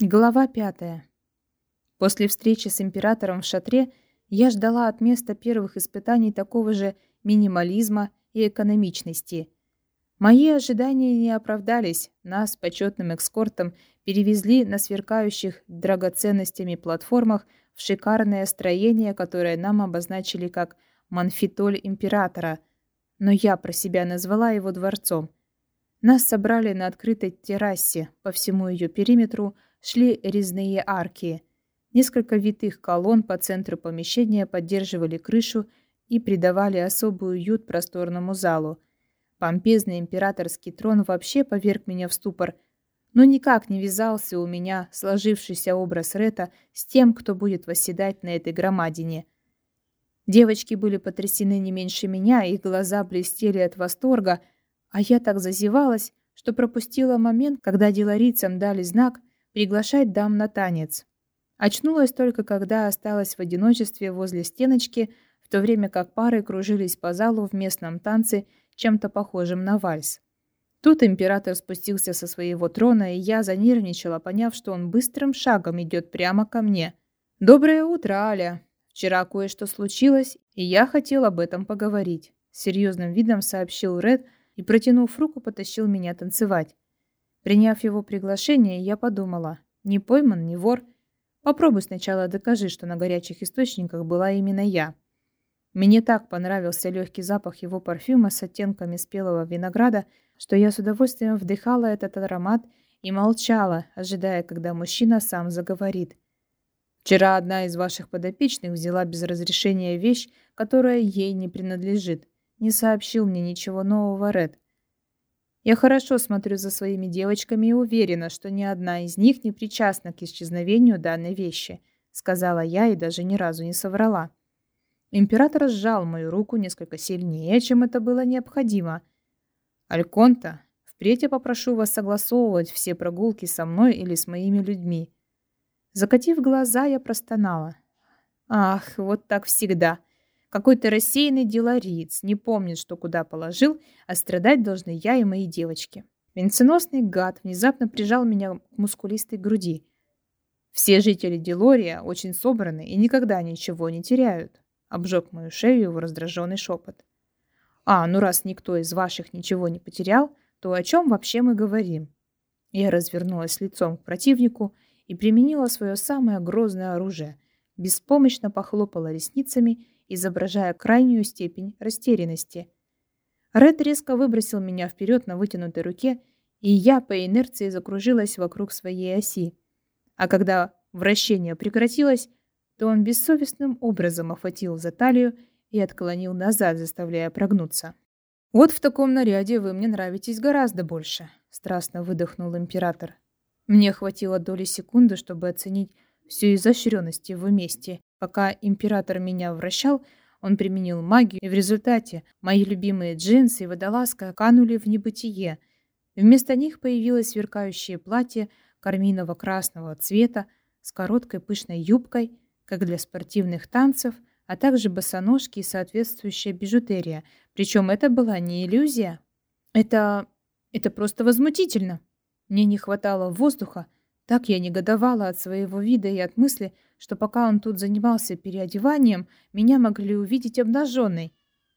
Глава пятая. После встречи с императором в шатре я ждала от места первых испытаний такого же минимализма и экономичности. Мои ожидания не оправдались. Нас почетным экскортом перевезли на сверкающих драгоценностями платформах в шикарное строение, которое нам обозначили как «Манфитоль императора», но я про себя назвала его дворцом. Нас собрали на открытой террасе по всему ее периметру, шли резные арки. Несколько витых колонн по центру помещения поддерживали крышу и придавали особый уют просторному залу. Помпезный императорский трон вообще поверг меня в ступор, но никак не вязался у меня сложившийся образ Рета с тем, кто будет восседать на этой громадине. Девочки были потрясены не меньше меня, их глаза блестели от восторга, а я так зазевалась, что пропустила момент, когда деларицам дали знак, приглашать дам на танец. Очнулась только, когда осталась в одиночестве возле стеночки, в то время как пары кружились по залу в местном танце, чем-то похожим на вальс. Тут император спустился со своего трона, и я занервничала, поняв, что он быстрым шагом идет прямо ко мне. «Доброе утро, Аля. Вчера кое-что случилось, и я хотел об этом поговорить», — серьезным видом сообщил Ред и, протянув руку, потащил меня танцевать. Приняв его приглашение, я подумала, не пойман, не вор. Попробуй сначала докажи, что на горячих источниках была именно я. Мне так понравился легкий запах его парфюма с оттенками спелого винограда, что я с удовольствием вдыхала этот аромат и молчала, ожидая, когда мужчина сам заговорит. Вчера одна из ваших подопечных взяла без разрешения вещь, которая ей не принадлежит. Не сообщил мне ничего нового Ред. Я хорошо смотрю за своими девочками и уверена, что ни одна из них не причастна к исчезновению данной вещи, сказала я и даже ни разу не соврала. Император сжал мою руку несколько сильнее, чем это было необходимо. Альконта, впредь я попрошу вас согласовывать все прогулки со мной или с моими людьми. Закатив глаза, я простонала. Ах, вот так всегда. Какой-то рассеянный делариец, не помнит, что куда положил, а страдать должны я и мои девочки. Венценосный гад внезапно прижал меня к мускулистой груди. Все жители Делория очень собраны и никогда ничего не теряют. Обжег мою шею его раздраженный шепот. А, ну раз никто из ваших ничего не потерял, то о чем вообще мы говорим? Я развернулась лицом к противнику и применила свое самое грозное оружие. Беспомощно похлопала ресницами изображая крайнюю степень растерянности. Ред резко выбросил меня вперед на вытянутой руке, и я по инерции закружилась вокруг своей оси. А когда вращение прекратилось, то он бессовестным образом охватил за талию и отклонил назад, заставляя прогнуться. «Вот в таком наряде вы мне нравитесь гораздо больше», — страстно выдохнул император. Мне хватило доли секунды, чтобы оценить всю изощренность его мести, Пока император меня вращал, он применил магию, и в результате мои любимые джинсы и водолазка канули в небытие. Вместо них появилось сверкающее платье карминово-красного цвета с короткой пышной юбкой, как для спортивных танцев, а также босоножки и соответствующая бижутерия. Причем это была не иллюзия. Это... это просто возмутительно. Мне не хватало воздуха, так я негодовала от своего вида и от мысли, что пока он тут занимался переодеванием, меня могли увидеть обнаженной.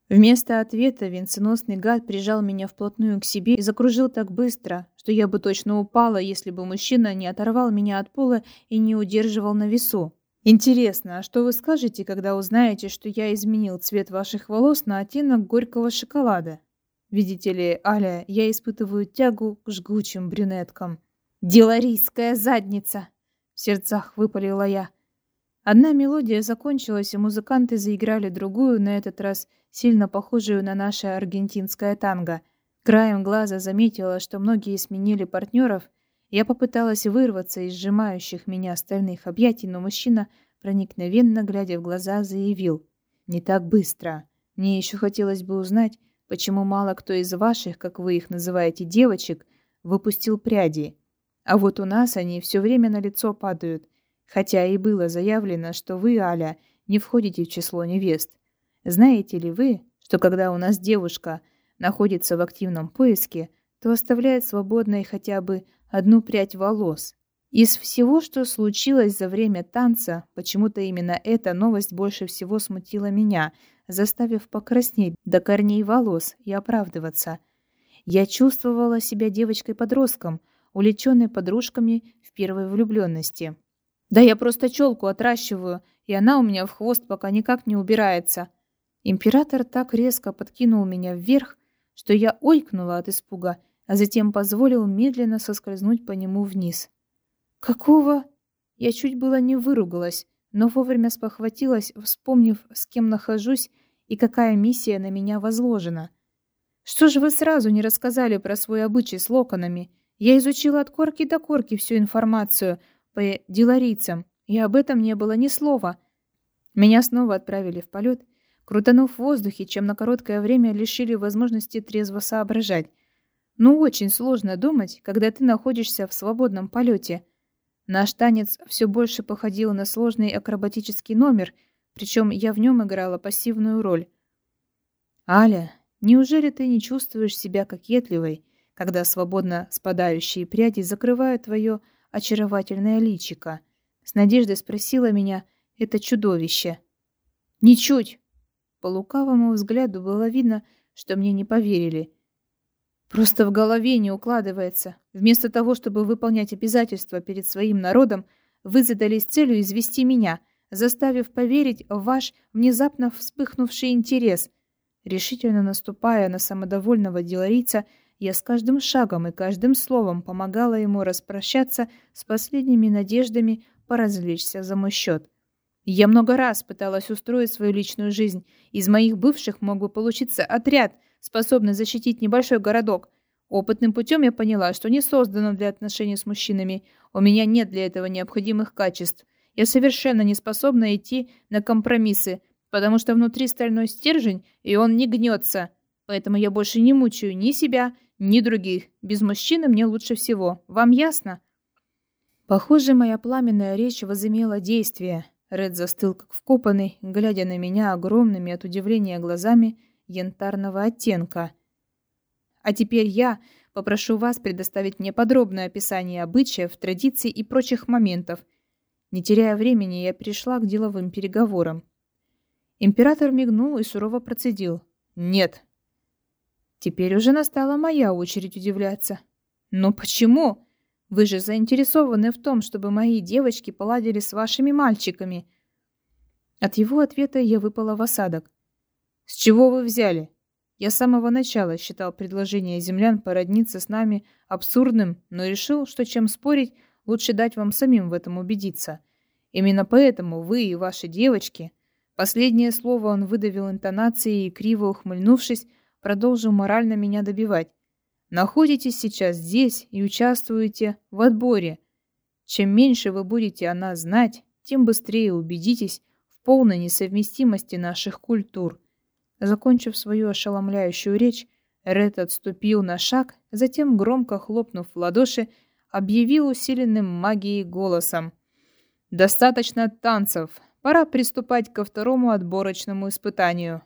Вместо ответа венценосный гад прижал меня вплотную к себе и закружил так быстро, что я бы точно упала, если бы мужчина не оторвал меня от пола и не удерживал на весу. Интересно, а что вы скажете, когда узнаете, что я изменил цвет ваших волос на оттенок горького шоколада? Видите ли, Аля, я испытываю тягу к жгучим брюнеткам. «Деларийская задница!» — в сердцах выпалила я. Одна мелодия закончилась, и музыканты заиграли другую, на этот раз сильно похожую на наше аргентинское танго. Краем глаза заметила, что многие сменили партнеров. Я попыталась вырваться из сжимающих меня стальных объятий, но мужчина, проникновенно глядя в глаза, заявил. «Не так быстро. Мне еще хотелось бы узнать, почему мало кто из ваших, как вы их называете, девочек, выпустил пряди». А вот у нас они все время на лицо падают, хотя и было заявлено, что вы, Аля, не входите в число невест. Знаете ли вы, что когда у нас девушка находится в активном поиске, то оставляет свободной хотя бы одну прядь волос? Из всего, что случилось за время танца, почему-то именно эта новость больше всего смутила меня, заставив покраснеть до корней волос и оправдываться. Я чувствовала себя девочкой-подростком, увлеченной подружками в первой влюбленности. Да я просто челку отращиваю, и она у меня в хвост пока никак не убирается. Император так резко подкинул меня вверх, что я ойкнула от испуга, а затем позволил медленно соскользнуть по нему вниз. «Какого?» Я чуть было не выругалась, но вовремя спохватилась, вспомнив, с кем нахожусь и какая миссия на меня возложена. «Что же вы сразу не рассказали про свой обычай с локонами? Я изучила от корки до корки всю информацию по деларийцам, и об этом не было ни слова. Меня снова отправили в полет, крутанув в воздухе, чем на короткое время лишили возможности трезво соображать. Ну, очень сложно думать, когда ты находишься в свободном полете. Наш танец все больше походил на сложный акробатический номер, причем я в нем играла пассивную роль. «Аля, неужели ты не чувствуешь себя кокетливой, когда свободно спадающие пряди закрывают твое очаровательное личико?» С надеждой спросила меня это чудовище. «Ничуть!» По лукавому взгляду было видно, что мне не поверили – Просто в голове не укладывается. Вместо того, чтобы выполнять обязательства перед своим народом, вы задались целью извести меня, заставив поверить в ваш внезапно вспыхнувший интерес. Решительно наступая на самодовольного деларийца, я с каждым шагом и каждым словом помогала ему распрощаться с последними надеждами поразвлечься за мой счет. Я много раз пыталась устроить свою личную жизнь. Из моих бывших мог бы получиться отряд — способный защитить небольшой городок. Опытным путем я поняла, что не создана для отношений с мужчинами. У меня нет для этого необходимых качеств. Я совершенно не способна идти на компромиссы, потому что внутри стальной стержень, и он не гнется. Поэтому я больше не мучаю ни себя, ни других. Без мужчины мне лучше всего. Вам ясно? Похоже, моя пламенная речь возымела действие. Ред застыл как вкопанный, глядя на меня огромными от удивления глазами янтарного оттенка. А теперь я попрошу вас предоставить мне подробное описание обычаев, традиций и прочих моментов. Не теряя времени, я перешла к деловым переговорам. Император мигнул и сурово процедил. «Нет». Теперь уже настала моя очередь удивляться. «Но почему? Вы же заинтересованы в том, чтобы мои девочки поладили с вашими мальчиками». От его ответа я выпала в осадок. С чего вы взяли? Я с самого начала считал предложение землян породниться с нами абсурдным, но решил, что чем спорить, лучше дать вам самим в этом убедиться. Именно поэтому вы и ваши девочки... Последнее слово он выдавил интонацией и, криво ухмыльнувшись, продолжил морально меня добивать. Находитесь сейчас здесь и участвуете в отборе. Чем меньше вы будете о нас знать, тем быстрее убедитесь в полной несовместимости наших культур. Закончив свою ошеломляющую речь, Ред отступил на шаг, затем, громко хлопнув в ладоши, объявил усиленным магией голосом. «Достаточно танцев. Пора приступать ко второму отборочному испытанию».